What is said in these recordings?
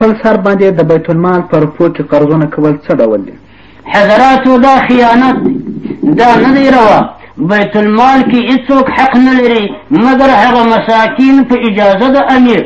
خپل سر باندې د بیت المال په رفو کې قرضونه کول څه ډول دي حضراتو دا خیانت دی دا نه دی روا بیت المال کې هیڅوک حق نه لري مګر هغه مساکین په اجازه د امیر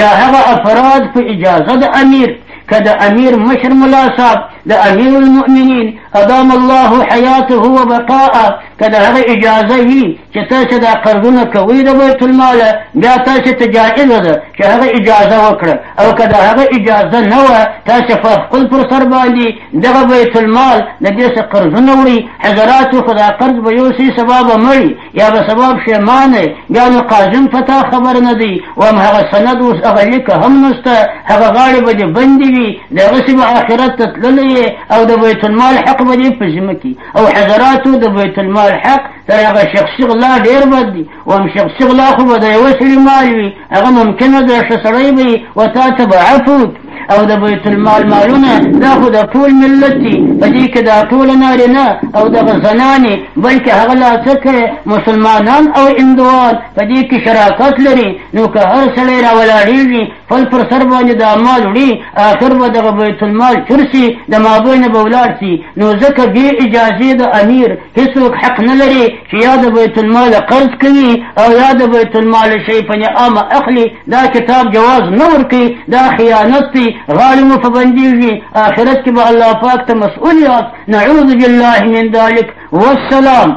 یا هغه افراد په اجازه د امیر که د امیر مشر ملا صاحب د امیر المؤمنین ادام الله حیاته وبقاءه که د هغه اجازه وي چې تاسو دا قرضونه کوئ د بیت المال بیا تاسو ته جائز ده چې هغه اجازه وکړه او که د هغه اجازه نه وه تاسو په خپل پر سر باندې دغه بیت المال د دې څخه قرضونه وړي حضراتو خو دا قرض به یو څه سبا به مړي یا به سبا پښېمانه بیا نو قاضي هم پتا خبر نه دی او هم هغه سند اوس هغه لیکه هم نشته هغه غاړې به دې بندې وي د هغسې به آخرت ته تللی او د بیت المال حق به دې په ذمه کړي او حضراتو د بیت المال حق تر هغه شخصي غلا ډېر بد دي او هم شخصي غلا خو به د یوه سړي مال وي هغه ممکنه ده ښه سړی به وي و تا ته به عفو او د بیت المال مالونه دا خو د ټول ملت دي په دې کې دا ټول نارینه او دغه زنانې بلکې هغه لا څه کوي مسلمانان او هندوان په دې کې شراکت لري نو که هر سړی راولاړېږي خپل پر سر باندې دا مال وړي آخر به دغه بیت المال چور سي د مابوی نه به ولاړ سي نو ځکه بې اجازې د امیر هېڅوک حق نه لري چې یا د بیت المال قرض کوي او یا د بیت المال شی په نیامه اخلي دا کتاب جواز نه ورکوي دا خیانت دی غاړې مو په بندېږي آخرت کې به الله پاک ته مسؤول یاست نعوذ بالله من ذلک والسلام